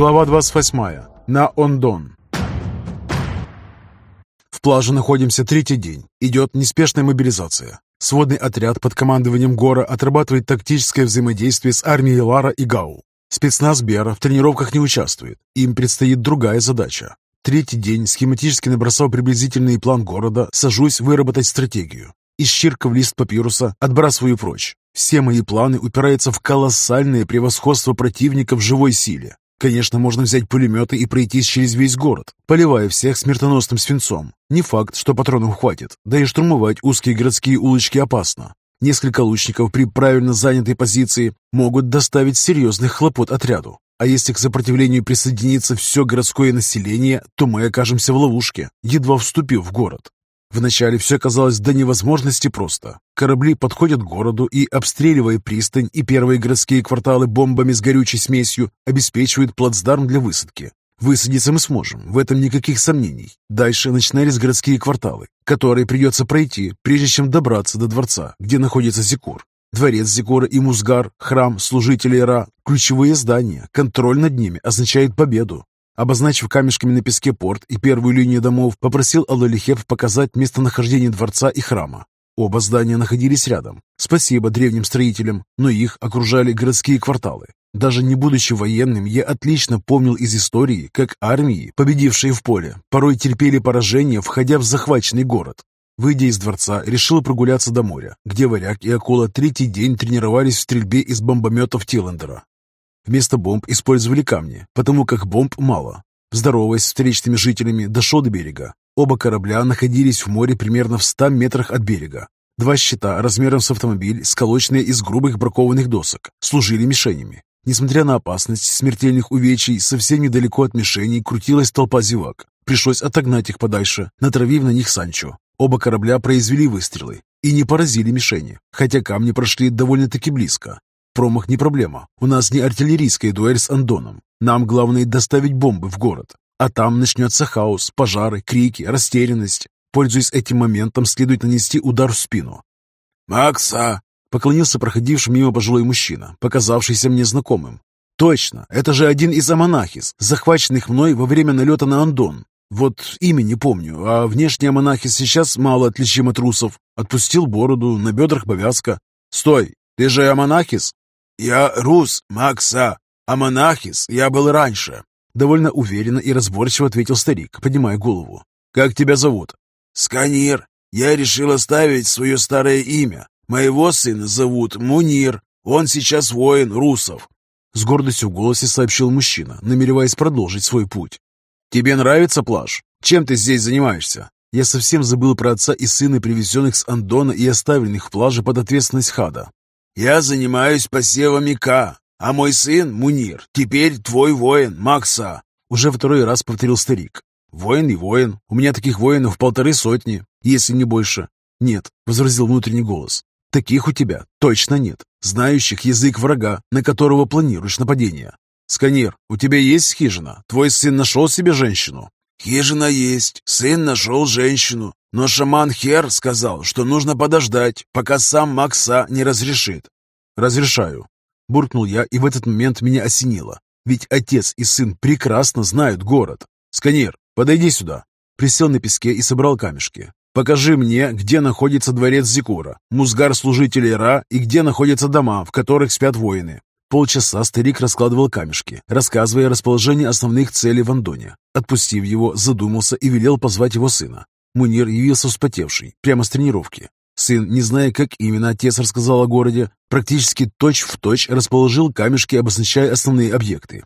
Глава 28. На Ондон. В плаже находимся третий день. Идет неспешная мобилизация. Сводный отряд под командованием Гора отрабатывает тактическое взаимодействие с армией Лара и Гау. Спецназ Бера в тренировках не участвует. Им предстоит другая задача. Третий день, схематически набросав приблизительный план города, сажусь выработать стратегию. Исчиркав лист папируса, отбрасываю прочь. Все мои планы упираются в колоссальное превосходство противника в живой силе. Конечно, можно взять пулеметы и пройтись через весь город, поливая всех смертоносным свинцом. Не факт, что патронов хватит, да и штурмовать узкие городские улочки опасно. Несколько лучников при правильно занятой позиции могут доставить серьезных хлопот отряду. А если к сопротивлению присоединится все городское население, то мы окажемся в ловушке, едва вступив в город. Вначале все казалось до невозможности просто. Корабли подходят к городу и, обстреливая пристань и первые городские кварталы бомбами с горючей смесью, обеспечивают плацдарм для высадки. Высадиться мы сможем, в этом никаких сомнений. Дальше начинались городские кварталы, которые придется пройти, прежде чем добраться до дворца, где находится Зикур. Дворец Зикура и Музгар, храм служителей Ра, ключевые здания, контроль над ними означает победу. Обозначив камешками на песке порт и первую линию домов, попросил Алалихеп показать местонахождение дворца и храма. Оба здания находились рядом. Спасибо древним строителям, но их окружали городские кварталы. Даже не будучи военным, я отлично помнил из истории, как армии, победившие в поле, порой терпели поражение, входя в захваченный город. Выйдя из дворца, решил прогуляться до моря, где варяг и акула третий день тренировались в стрельбе из бомбометов Тиллендера. Вместо бомб использовали камни, потому как бомб мало. Здороваясь с встречными жителями, дошел до берега. Оба корабля находились в море примерно в 100 метрах от берега. Два щита размером с автомобиль, сколоченные из грубых бракованных досок, служили мишенями. Несмотря на опасность смертельных увечий, совсем недалеко от мишеней крутилась толпа зевак. Пришлось отогнать их подальше, натравив на них Санчо. Оба корабля произвели выстрелы и не поразили мишени, хотя камни прошли довольно-таки близко. Промах не проблема. У нас не артиллерийская дуэль с Андоном. Нам главное доставить бомбы в город. А там начнется хаос, пожары, крики, растерянность. Пользуясь этим моментом, следует нанести удар в спину. «Макса!» — поклонился проходивший мимо пожилой мужчина, показавшийся мне знакомым. «Точно, это же один из амонахис, захваченных мной во время налета на Андон. Вот имя не помню, а внешний амонахис сейчас мало отличим от русов. Отпустил бороду, на бедрах повязка. Стой, ты же амонахис?» «Я рус, Макса, а монахис я был раньше», — довольно уверенно и разборчиво ответил старик, поднимая голову. «Как тебя зовут?» «Сканир. Я решил оставить свое старое имя. Моего сына зовут Мунир. Он сейчас воин русов». С гордостью в голосе сообщил мужчина, намереваясь продолжить свой путь. «Тебе нравится плаж? Чем ты здесь занимаешься?» Я совсем забыл про отца и сына, привезенных с Андона и оставленных в плаже под ответственность Хада. Я занимаюсь посевами К, а мой сын, Мунир, теперь твой воин, Макса. Уже второй раз повторил старик. Воин и воин. У меня таких воинов полторы сотни, если не больше. Нет, возразил внутренний голос. Таких у тебя точно нет, знающих язык врага, на которого планируешь нападение. Сканер, у тебя есть хижина? Твой сын нашел себе женщину? Хижина есть, сын нашел женщину, но шаман Хер сказал, что нужно подождать, пока сам Макса не разрешит. «Разрешаю», — буркнул я, и в этот момент меня осенило. Ведь отец и сын прекрасно знают город. «Сканер, подойди сюда». Присел на песке и собрал камешки. «Покажи мне, где находится дворец Зикура, музгар служителей Ра и где находятся дома, в которых спят воины. Полчаса старик раскладывал камешки, рассказывая расположение основных целей в Андоне. Отпустив его, задумался и велел позвать его сына. Мунир явился вспотевший, прямо с тренировки. Сын, не зная, как именно отец рассказал о городе, практически точь-в-точь точь расположил камешки, обозначая основные объекты.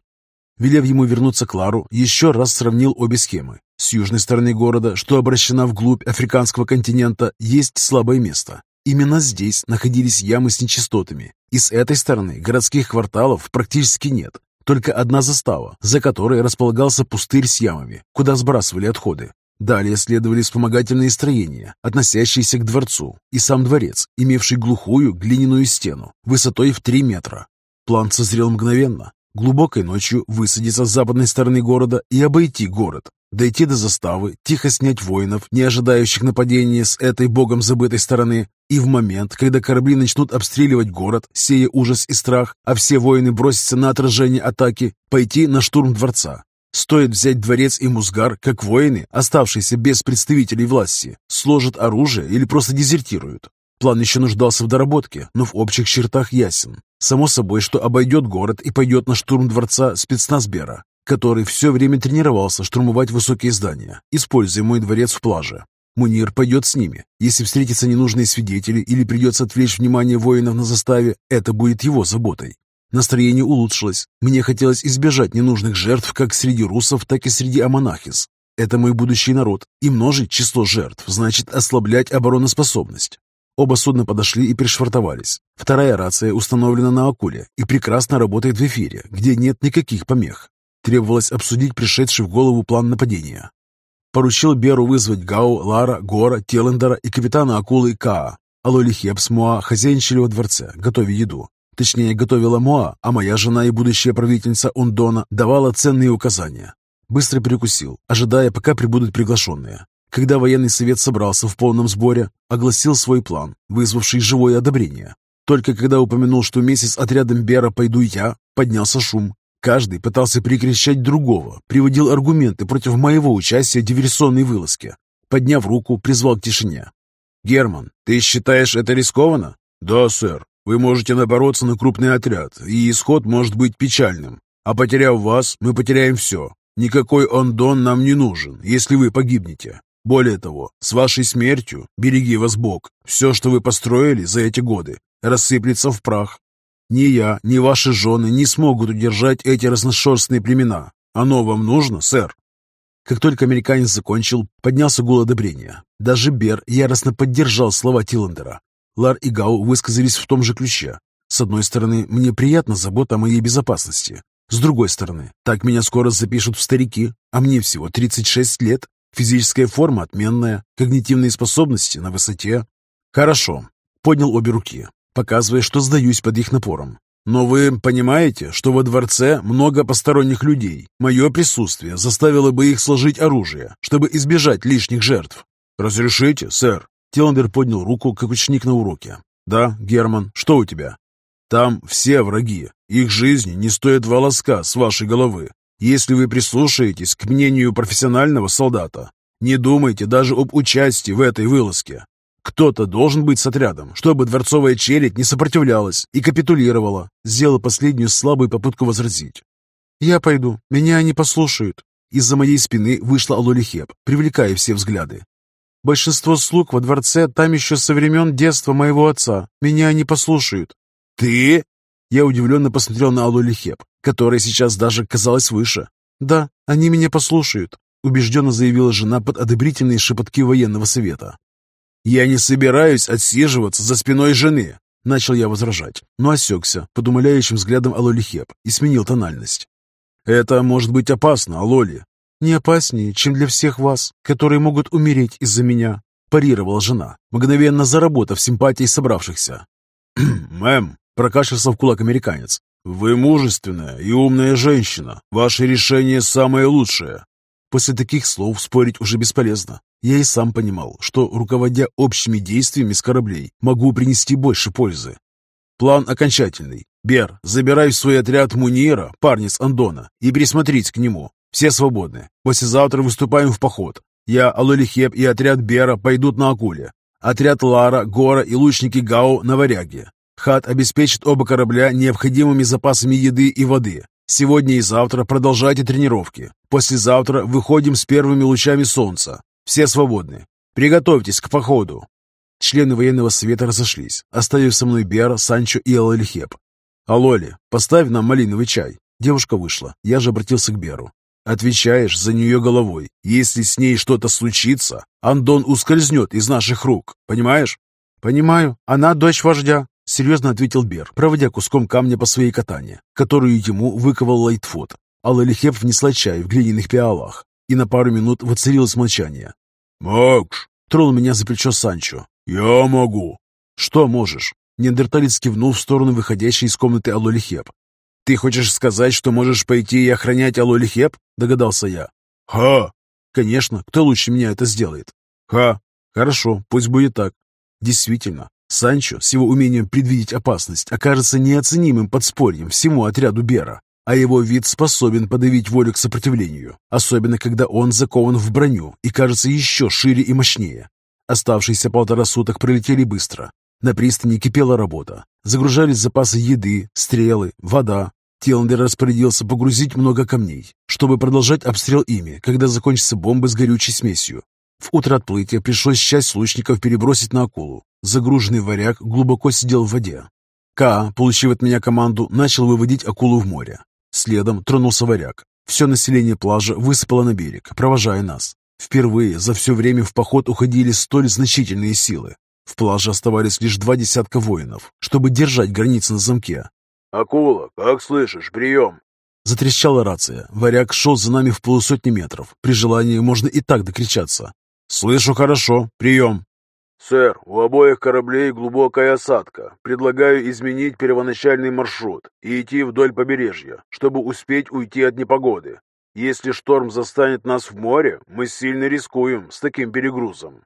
Велев ему вернуться к Лару, еще раз сравнил обе схемы. С южной стороны города, что обращена вглубь африканского континента, есть слабое место. Именно здесь находились ямы с нечистотами, и с этой стороны городских кварталов практически нет. Только одна застава, за которой располагался пустырь с ямами, куда сбрасывали отходы. Далее следовали вспомогательные строения, относящиеся к дворцу, и сам дворец, имевший глухую глиняную стену, высотой в 3 метра. План созрел мгновенно. Глубокой ночью высадиться с западной стороны города и обойти город. Дойти до заставы, тихо снять воинов, не ожидающих нападения с этой богом забытой стороны, и в момент, когда корабли начнут обстреливать город, сея ужас и страх, а все воины бросятся на отражение атаки, пойти на штурм дворца. Стоит взять дворец и Музгар, как воины, оставшиеся без представителей власти, сложат оружие или просто дезертируют. План еще нуждался в доработке, но в общих чертах ясен. Само собой, что обойдет город и пойдет на штурм дворца спецназбера, который все время тренировался штурмовать высокие здания, используя мой дворец в плаже. Мунир пойдет с ними. Если встретятся ненужные свидетели или придется отвлечь внимание воинов на заставе, это будет его заботой. Настроение улучшилось. Мне хотелось избежать ненужных жертв как среди русов, так и среди амонахис. Это мой будущий народ, и множить число жертв значит ослаблять обороноспособность. Оба судна подошли и пришвартовались. Вторая рация установлена на акуле и прекрасно работает в эфире, где нет никаких помех. Требовалось обсудить пришедший в голову план нападения. Поручил Беру вызвать Гау, Лара, Гора, Телендера и капитана акулы Каа. Алоли Хепс, Моа хозяйничали во дворце, готовя еду. Точнее, готовила Моа, а моя жена и будущая правительница Ундона давала ценные указания. Быстро перекусил, ожидая, пока прибудут приглашенные. Когда военный совет собрался в полном сборе, огласил свой план, вызвавший живое одобрение. Только когда упомянул, что вместе с отрядом Бера пойду я, поднялся шум. Каждый пытался перекричать другого, приводил аргументы против моего участия в диверсионной вылазке. Подняв руку, призвал к тишине. «Герман, ты считаешь это рискованно?» «Да, сэр. Вы можете напороться на крупный отряд, и исход может быть печальным. А потеряв вас, мы потеряем все. Никакой Ондон нам не нужен, если вы погибнете. Более того, с вашей смертью, береги вас Бог, все, что вы построили за эти годы, рассыплется в прах. Ни я, ни ваши жены не смогут удержать эти разношерстные племена. Оно вам нужно, сэр?» Как только американец закончил, поднялся гул одобрения. Даже Бер яростно поддержал слова Тиллендера. Лар и Гау высказались в том же ключе. С одной стороны, мне приятна забота о моей безопасности. С другой стороны, так меня скоро запишут в старики, а мне всего 36 лет. Физическая форма отменная, когнитивные способности на высоте. Хорошо. Поднял обе руки показывая, что сдаюсь под их напором. «Но вы понимаете, что во дворце много посторонних людей. Мое присутствие заставило бы их сложить оружие, чтобы избежать лишних жертв». «Разрешите, сэр?» Тиландер поднял руку, как ученик на уроке. «Да, Герман, что у тебя?» «Там все враги. Их жизни не стоят волоска с вашей головы. Если вы прислушаетесь к мнению профессионального солдата, не думайте даже об участии в этой вылазке. Кто-то должен быть с отрядом, чтобы дворцовая челядь не сопротивлялась и капитулировала. Сделала последнюю слабую попытку возразить. «Я пойду. Меня они послушают». Из-за моей спины вышла Алолихеп, привлекая все взгляды. «Большинство слуг во дворце там еще со времен детства моего отца. Меня они послушают». «Ты?» Я удивленно посмотрел на Алолихеп, которая сейчас даже казалась выше. «Да, они меня послушают», убежденно заявила жена под одобрительные шепотки военного совета. «Я не собираюсь отсиживаться за спиной жены», — начал я возражать, но осекся под умоляющим взглядом Алоли Хеп и сменил тональность. «Это может быть опасно, Алоли». «Не опаснее, чем для всех вас, которые могут умереть из-за меня», — парировала жена, мгновенно заработав симпатией собравшихся. «Мэм», — прокашлялся в кулак американец, — «вы мужественная и умная женщина. Ваше решение самое лучшее». После таких слов спорить уже бесполезно. Я и сам понимал, что, руководя общими действиями с кораблей, могу принести больше пользы. План окончательный. Бер, забирай в свой отряд Мунира, парня с Андона, и присмотрись к нему. Все свободны. Послезавтра выступаем в поход. Я, Алолихеп и отряд Бера пойдут на Акуле. Отряд Лара, Гора и лучники Гау на Варяге. Хат обеспечит оба корабля необходимыми запасами еды и воды. Сегодня и завтра продолжайте тренировки. Послезавтра выходим с первыми лучами солнца. Все свободны. Приготовьтесь к походу». Члены военного совета разошлись, оставив со мной Бера, Санчо и Алалихеп. «Алоли, поставь нам малиновый чай». Девушка вышла. Я же обратился к Беру. «Отвечаешь за нее головой. Если с ней что-то случится, Андон ускользнет из наших рук. Понимаешь?» «Понимаю. Она дочь вождя», — серьезно ответил Бер, проводя куском камня по своей катане, которую ему выковал Лайтфот. Алалихеп внесла чай в глиняных пиалах и на пару минут воцарилось молчание. «Макс!» — тронул меня за плечо Санчо. «Я могу!» «Что можешь?» Неандерталец кивнул в сторону выходящей из комнаты Алолихеп. «Ты хочешь сказать, что можешь пойти и охранять Алолихеп?» — догадался я. «Ха! Конечно, кто лучше меня это сделает? Ха, хорошо, пусть будет так. Действительно, Санчо с его умением предвидеть опасность окажется неоценимым подспорьем всему отряду Бера, а его вид способен подавить волю к сопротивлению, особенно когда он закован в броню и кажется еще шире и мощнее. Оставшиеся полтора суток пролетели быстро. На пристани кипела работа. Загружались запасы еды, стрелы, вода. Теландер распорядился погрузить много камней, чтобы продолжать обстрел ими, когда закончатся бомбы с горючей смесью. В утро отплытия пришлось часть лучников перебросить на акулу. Загруженный варяг глубоко сидел в воде. Ка, получив от меня команду, начал выводить акулу в море. Следом тронулся варяг. Все население плажа высыпало на берег, провожая нас. Впервые за все время в поход уходили столь значительные силы. В плаже оставались лишь два десятка воинов, чтобы держать границы на замке. «Акула, как слышишь? Прием!» Затрещала рация. Варяг шел за нами в полусотни метров. При желании можно и так докричаться. «Слышу хорошо. Прием!» «Сэр, у обоих кораблей глубокая осадка. Предлагаю изменить первоначальный маршрут и идти вдоль побережья, чтобы успеть уйти от непогоды. Если шторм застанет нас в море, мы сильно рискуем с таким перегрузом».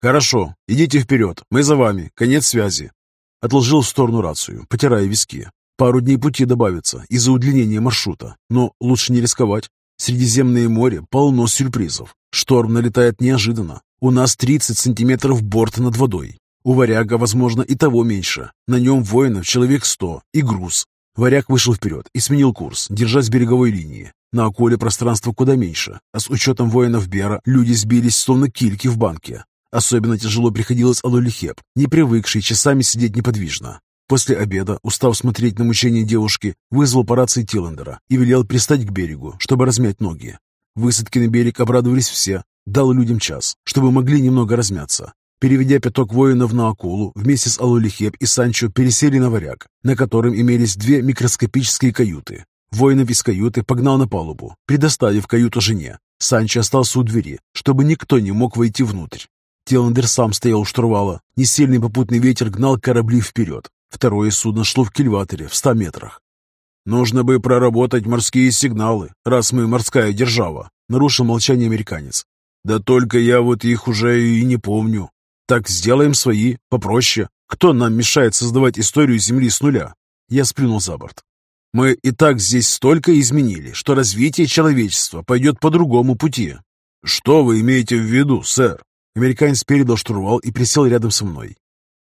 «Хорошо, идите вперед, мы за вами, конец связи». Отложил в сторону рацию, потирая виски. Пару дней пути добавится из-за удлинения маршрута, но лучше не рисковать. Средиземное море полно сюрпризов. Шторм налетает неожиданно. У нас 30 сантиметров борта над водой. У варяга, возможно, и того меньше. На нем воинов человек 100 и груз. Варяг вышел вперед и сменил курс, держась береговой линии. На околе пространство куда меньше, а с учетом воинов Бера люди сбились словно кильки в банке. Особенно тяжело приходилось Алолихеп, не привыкший часами сидеть неподвижно. После обеда, устав смотреть на мучения девушки, вызвал по рации Тиллендера и велел пристать к берегу, чтобы размять ноги. Высадки на берег обрадовались все. Дал людям час, чтобы могли немного размяться. Переведя пяток воинов на акулу, вместе с Алулихеп и Санчо пересели на варяг, на котором имелись две микроскопические каюты. Воинов из каюты погнал на палубу, предоставив каюту жене. Санчо остался у двери, чтобы никто не мог войти внутрь. Теландер сам стоял у штурвала. Несильный попутный ветер гнал корабли вперед. Второе судно шло в кильваторе в ста метрах. «Нужно бы проработать морские сигналы, раз мы морская держава», — нарушил молчание американец. «Да только я вот их уже и не помню. Так сделаем свои, попроще. Кто нам мешает создавать историю Земли с нуля?» Я сплюнул за борт. «Мы и так здесь столько изменили, что развитие человечества пойдет по другому пути». «Что вы имеете в виду, сэр?» Американец передал штурвал и присел рядом со мной.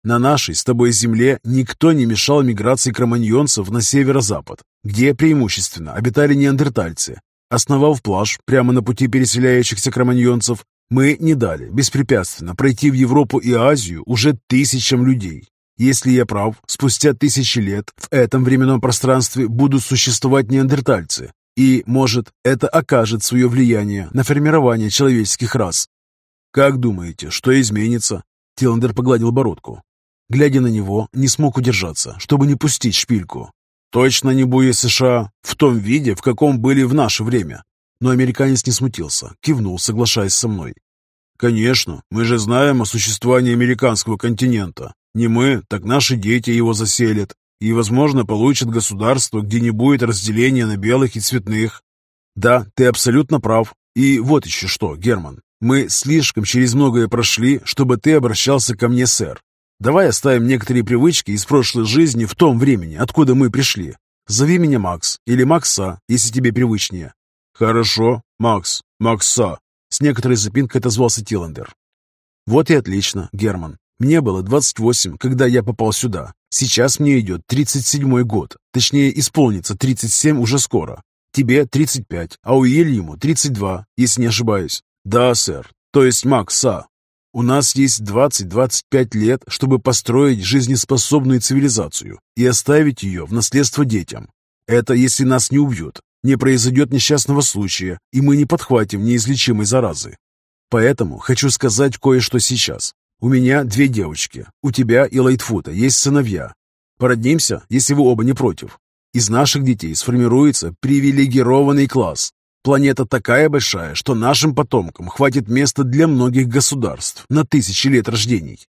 На нашей с тобой земле никто не мешал миграции кроманьонцев на северо-запад, где преимущественно обитали неандертальцы. Основав плаж прямо на пути переселяющихся кроманьонцев, мы не дали беспрепятственно пройти в Европу и Азию уже тысячам людей. Если я прав, спустя тысячи лет в этом временном пространстве будут существовать неандертальцы, и, может, это окажет свое влияние на формирование человеческих рас. «Как думаете, что изменится?» Тиллендер погладил бородку. Глядя на него, не смог удержаться, чтобы не пустить шпильку. «Точно не буи США в том виде, в каком были в наше время». Но американец не смутился, кивнул, соглашаясь со мной. «Конечно, мы же знаем о существовании американского континента. Не мы, так наши дети его заселят. И, возможно, получат государство, где не будет разделения на белых и цветных. Да, ты абсолютно прав. И вот еще что, Герман. Мы слишком через многое прошли, чтобы ты обращался ко мне, сэр. Давай оставим некоторые привычки из прошлой жизни в том времени, откуда мы пришли. Зови меня Макс или Макса, если тебе привычнее. Хорошо, Макс, Макса. С некоторой запинкой отозвался Тиландер. Вот и отлично, Герман. Мне было 28, когда я попал сюда. Сейчас мне идет 37 год. Точнее, исполнится 37 уже скоро. Тебе 35, а у ему 32, если не ошибаюсь. Да, сэр. То есть Макса. У нас есть 20-25 лет, чтобы построить жизнеспособную цивилизацию и оставить ее в наследство детям. Это если нас не убьют, не произойдет несчастного случая, и мы не подхватим неизлечимой заразы. Поэтому хочу сказать кое-что сейчас. У меня две девочки, у тебя и Лайтфута есть сыновья. Породнимся, если вы оба не против. Из наших детей сформируется привилегированный класс, Планета такая большая, что нашим потомкам хватит места для многих государств на тысячи лет рождений.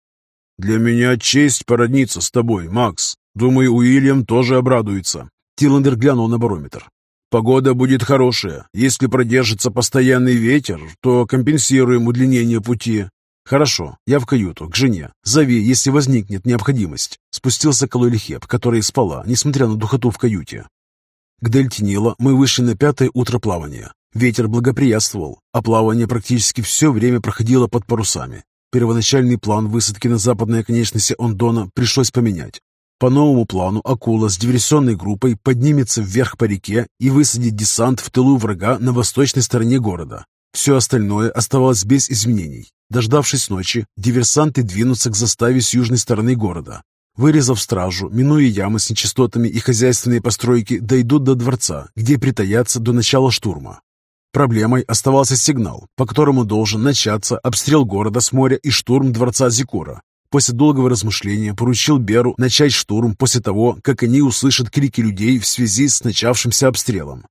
Для меня честь породниться с тобой, Макс. Думаю, Уильям тоже обрадуется. Тиллендер глянул на барометр. Погода будет хорошая. Если продержится постоянный ветер, то компенсируем удлинение пути. Хорошо, я в каюту, к жене. Зови, если возникнет необходимость. Спустился к Алолихеп, которая спала, несмотря на духоту в каюте. К дельте Нила мы вышли на пятое утро плавания. Ветер благоприятствовал, а плавание практически все время проходило под парусами. Первоначальный план высадки на западной оконечности Ондона пришлось поменять. По новому плану акула с диверсионной группой поднимется вверх по реке и высадит десант в тылу врага на восточной стороне города. Все остальное оставалось без изменений. Дождавшись ночи, диверсанты двинутся к заставе с южной стороны города. Вырезав стражу, минуя ямы с нечистотами и хозяйственные постройки, дойдут до дворца, где притаятся до начала штурма. Проблемой оставался сигнал, по которому должен начаться обстрел города с моря и штурм дворца Зикура. После долгого размышления поручил Беру начать штурм после того, как они услышат крики людей в связи с начавшимся обстрелом.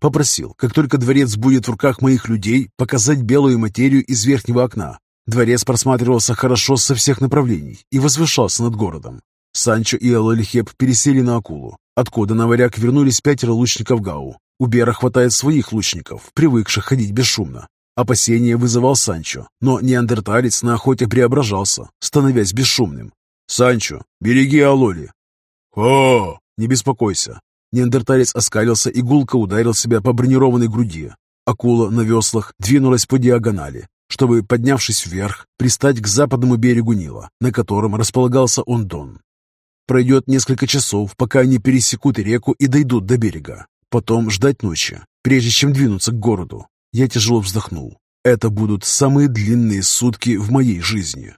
Попросил, как только дворец будет в руках моих людей, показать белую материю из верхнего окна. Дворец просматривался хорошо со всех направлений и возвышался над городом. Санчо и Алалихеп пересели на акулу, откуда на варяг вернулись пятеро лучников Гау. У Бера хватает своих лучников, привыкших ходить бесшумно. Опасения вызывал Санчо, но неандерталец на охоте преображался, становясь бесшумным. «Санчо, береги Алоли!» «Хо!» «Не беспокойся!» Неандерталец оскалился и гулко ударил себя по бронированной груди. Акула на веслах двинулась по диагонали, чтобы, поднявшись вверх, пристать к западному берегу Нила, на котором располагался Ондон. Пройдет несколько часов, пока они пересекут реку и дойдут до берега. Потом ждать ночи, прежде чем двинуться к городу. Я тяжело вздохнул. Это будут самые длинные сутки в моей жизни.